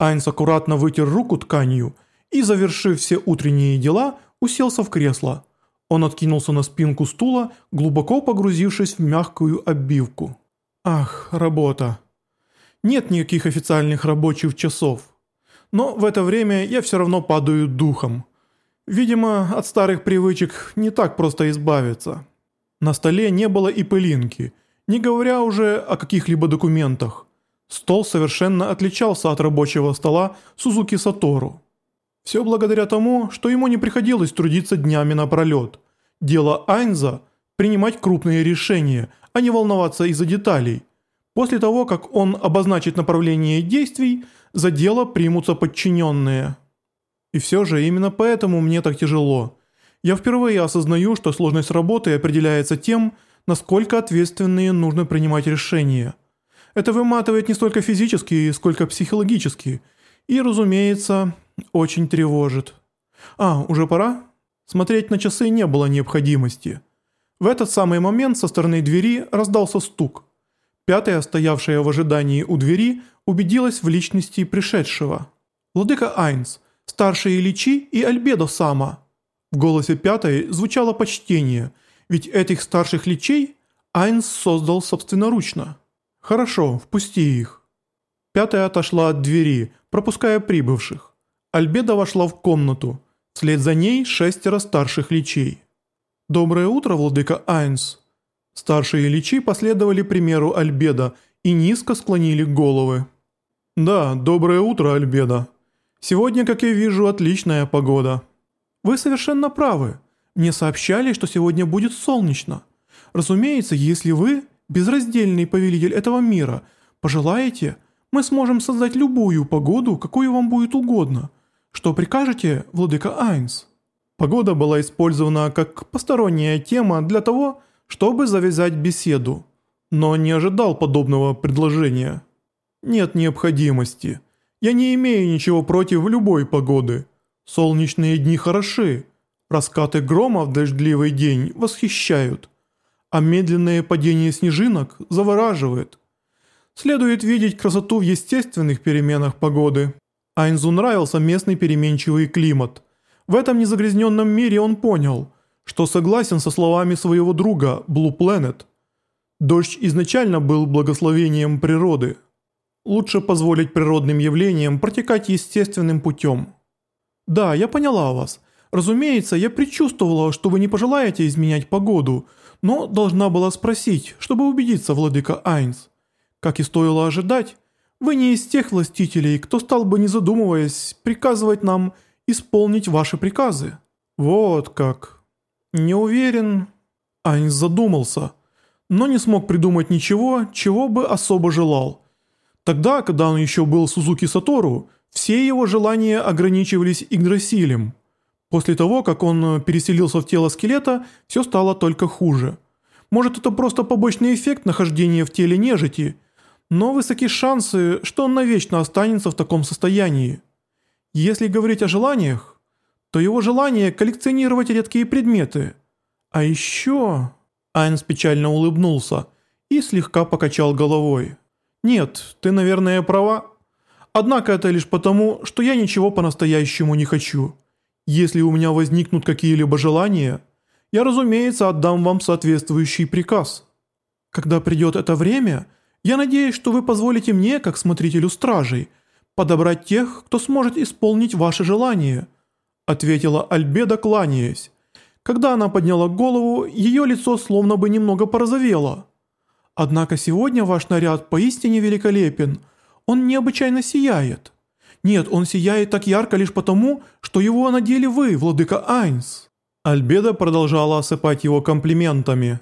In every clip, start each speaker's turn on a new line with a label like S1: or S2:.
S1: Айнс аккуратно вытер руку тканью и, завершив все утренние дела, уселся в кресло. Он откинулся на спинку стула, глубоко погрузившись в мягкую обивку. Ах, работа. Нет никаких официальных рабочих часов. Но в это время я все равно падаю духом. Видимо, от старых привычек не так просто избавиться. На столе не было и пылинки, не говоря уже о каких-либо документах. Стол совершенно отличался от рабочего стола Сузуки Сатору. Все благодаря тому, что ему не приходилось трудиться днями напролет. Дело Айнза – принимать крупные решения, а не волноваться из-за деталей. После того, как он обозначит направление действий, за дело примутся подчиненные. И все же именно поэтому мне так тяжело. Я впервые осознаю, что сложность работы определяется тем, насколько ответственные нужно принимать решения. Это выматывает не столько физически, сколько психологически. И, разумеется, очень тревожит. А, уже пора? Смотреть на часы не было необходимости. В этот самый момент со стороны двери раздался стук. Пятая, стоявшая в ожидании у двери, убедилась в личности пришедшего. «Владыка Айнс, старшие Личи и Альбедо Сама». В голосе пятой звучало почтение, ведь этих старших Личей Айнс создал собственноручно. «Хорошо, впусти их». Пятая отошла от двери, пропуская прибывших. Альбеда вошла в комнату. Вслед за ней шестеро старших личей. «Доброе утро, владыка Айнс». Старшие личи последовали примеру Альбеда и низко склонили головы. «Да, доброе утро, Альбеда. Сегодня, как я вижу, отличная погода». «Вы совершенно правы. Мне сообщали, что сегодня будет солнечно. Разумеется, если вы безраздельный повелитель этого мира, пожелаете, мы сможем создать любую погоду, какую вам будет угодно. Что прикажете, владыка Айнс?» Погода была использована как посторонняя тема для того, чтобы завязать беседу, но не ожидал подобного предложения. «Нет необходимости. Я не имею ничего против любой погоды. Солнечные дни хороши, раскаты грома в дождливый день восхищают а медленное падение снежинок завораживает. Следует видеть красоту в естественных переменах погоды. Айнзу нравился местный переменчивый климат. В этом незагрязненном мире он понял, что согласен со словами своего друга Blue Planet. Дождь изначально был благословением природы. Лучше позволить природным явлениям протекать естественным путем. Да, я поняла вас. Разумеется, я предчувствовала, что вы не пожелаете изменять погоду – но должна была спросить, чтобы убедиться, владыка Айнс. Как и стоило ожидать, вы не из тех властителей, кто стал бы, не задумываясь, приказывать нам исполнить ваши приказы. Вот как. Не уверен. Айнс задумался, но не смог придумать ничего, чего бы особо желал. Тогда, когда он еще был Сузуки Сатору, все его желания ограничивались Игдрасилем – После того, как он э, переселился в тело скелета, все стало только хуже. Может это просто побочный эффект нахождения в теле нежити, но высоки шансы, что он навечно останется в таком состоянии. Если говорить о желаниях, то его желание коллекционировать редкие предметы. А еще... Айнс печально улыбнулся и слегка покачал головой. «Нет, ты, наверное, права. Однако это лишь потому, что я ничего по-настоящему не хочу». Если у меня возникнут какие-либо желания, я, разумеется, отдам вам соответствующий приказ. Когда придет это время, я надеюсь, что вы позволите мне, как смотрителю стражей, подобрать тех, кто сможет исполнить ваши желания», ответила Альбеда, кланяясь. Когда она подняла голову, ее лицо словно бы немного порозовело. «Однако сегодня ваш наряд поистине великолепен, он необычайно сияет». Нет, он сияет так ярко лишь потому, что его надели вы, владыка Айнс». Альбеда продолжала осыпать его комплиментами.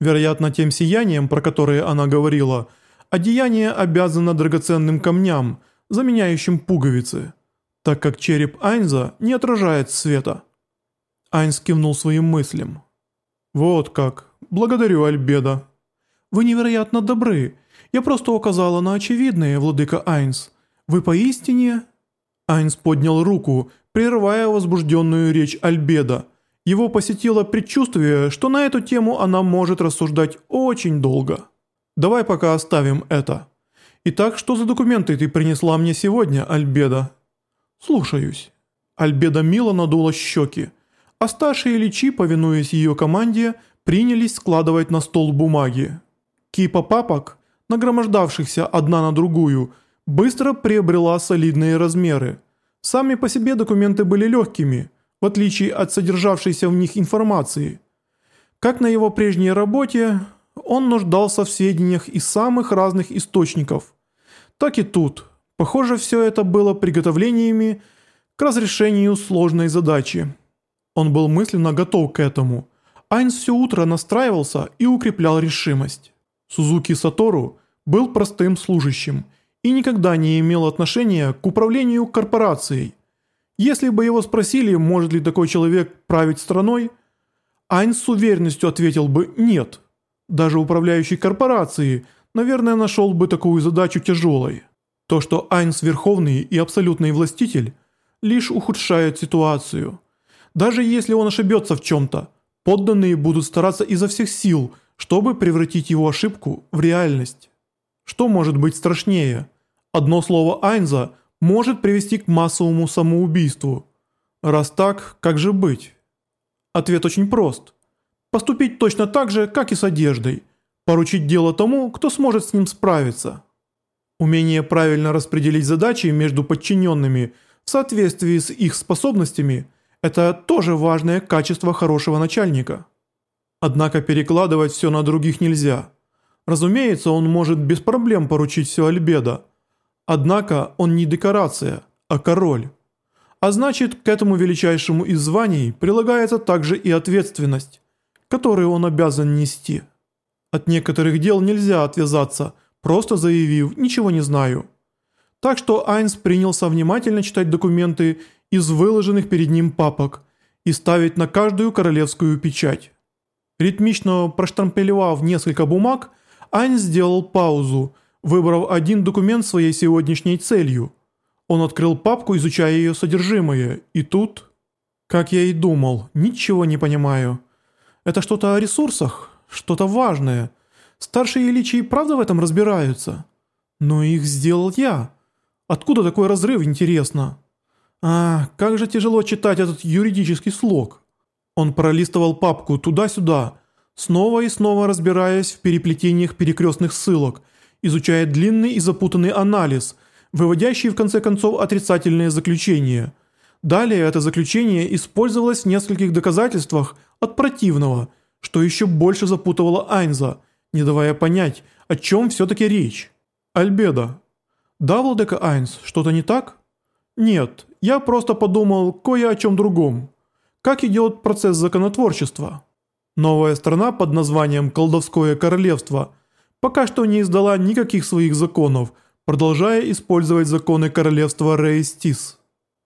S1: Вероятно, тем сиянием, про которое она говорила, одеяние обязано драгоценным камням, заменяющим пуговицы, так как череп Айнза не отражает света. Айнс кивнул своим мыслям. «Вот как. Благодарю, Альбеда». «Вы невероятно добры. Я просто указала на очевидное, владыка Айнс. Вы поистине...» Айнс поднял руку, прерывая возбужденную речь Альбеда. Его посетило предчувствие, что на эту тему она может рассуждать очень долго. «Давай пока оставим это. Итак, что за документы ты принесла мне сегодня, Альбеда? Слушаюсь. Альбеда мило надула щеки, а старшие личи, повинуясь ее команде, принялись складывать на стол бумаги. Кипа папок, нагромождавшихся одна на другую, быстро приобрела солидные размеры. Сами по себе документы были легкими, в отличие от содержавшейся в них информации. Как на его прежней работе, он нуждался в сведениях из самых разных источников. Так и тут. Похоже, все это было приготовлениями к разрешению сложной задачи. Он был мысленно готов к этому – Айнс все утро настраивался и укреплял решимость. Сузуки Сатору был простым служащим и никогда не имел отношения к управлению корпорацией. Если бы его спросили, может ли такой человек править страной, Айнс с уверенностью ответил бы «нет». Даже управляющий корпорацией, наверное, нашел бы такую задачу тяжелой. То, что Айнс верховный и абсолютный властитель, лишь ухудшает ситуацию. Даже если он ошибется в чем-то – Подданные будут стараться изо всех сил, чтобы превратить его ошибку в реальность. Что может быть страшнее? Одно слово Айнза может привести к массовому самоубийству. Раз так, как же быть? Ответ очень прост. Поступить точно так же, как и с одеждой. Поручить дело тому, кто сможет с ним справиться. Умение правильно распределить задачи между подчиненными в соответствии с их способностями – это тоже важное качество хорошего начальника. Однако перекладывать все на других нельзя. Разумеется, он может без проблем поручить все Альбедо. Однако он не декорация, а король. А значит, к этому величайшему из званий прилагается также и ответственность, которую он обязан нести. От некоторых дел нельзя отвязаться, просто заявив «ничего не знаю». Так что Айнс принялся внимательно читать документы из выложенных перед ним папок и ставить на каждую королевскую печать. Ритмично проштампелевав несколько бумаг, Ань сделал паузу, выбрав один документ своей сегодняшней целью. Он открыл папку, изучая ее содержимое, и тут... Как я и думал, ничего не понимаю. Это что-то о ресурсах? Что-то важное? Старшие личи правда в этом разбираются? Но их сделал я. Откуда такой разрыв, интересно?» А, как же тяжело читать этот юридический слог. Он пролистывал папку туда-сюда, снова и снова разбираясь в переплетениях перекрестных ссылок, изучая длинный и запутанный анализ, выводящий в конце концов отрицательные заключения. Далее это заключение использовалось в нескольких доказательствах от противного, что еще больше запутывало Айнза, не давая понять, о чем все-таки речь. Альбеда. Да, владыка Айнс, что-то не так? Нет, я просто подумал кое о чем другом. Как идет процесс законотворчества? Новая страна под названием «Колдовское королевство» пока что не издала никаких своих законов, продолжая использовать законы королевства Рейстис.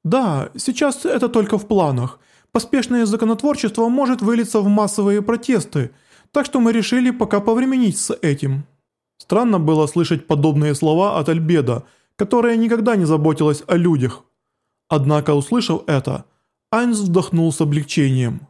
S1: Да, сейчас это только в планах. Поспешное законотворчество может вылиться в массовые протесты, так что мы решили пока повременить с этим. Странно было слышать подобные слова от Альбеда – которая никогда не заботилась о людях. Однако, услышав это, Айнс вздохнул с облегчением.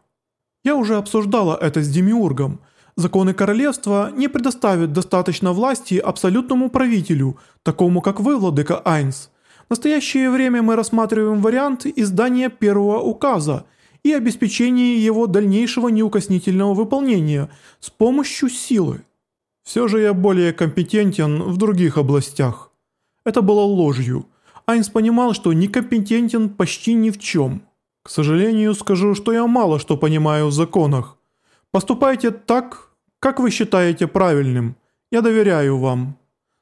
S1: «Я уже обсуждала это с Демиургом. Законы королевства не предоставят достаточно власти абсолютному правителю, такому как вы, владыка Айнс. В настоящее время мы рассматриваем вариант издания первого указа и обеспечения его дальнейшего неукоснительного выполнения с помощью силы. Все же я более компетентен в других областях. Это было ложью. Айнс понимал, что некомпетентен почти ни в чем. К сожалению, скажу, что я мало что понимаю в законах. Поступайте так, как вы считаете правильным. Я доверяю вам.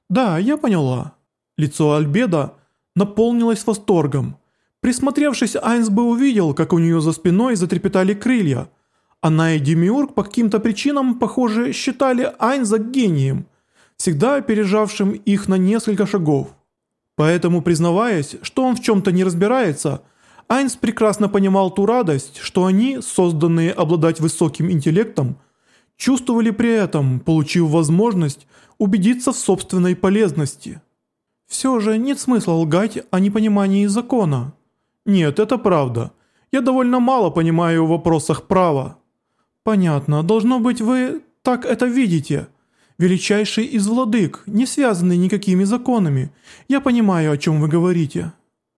S1: Да, я поняла. Лицо Альбеда наполнилось восторгом. Присмотревшись, Айнс бы увидел, как у нее за спиной затрепетали крылья. Она и Демиург по каким-то причинам, похоже, считали Айнза гением – всегда опережавшим их на несколько шагов. Поэтому, признаваясь, что он в чем-то не разбирается, Айнс прекрасно понимал ту радость, что они, созданные обладать высоким интеллектом, чувствовали при этом, получив возможность убедиться в собственной полезности. Все же нет смысла лгать о непонимании закона. Нет, это правда. Я довольно мало понимаю в вопросах права. Понятно, должно быть вы так это видите – величайший из владык, не связанный никакими законами. Я понимаю, о чем вы говорите».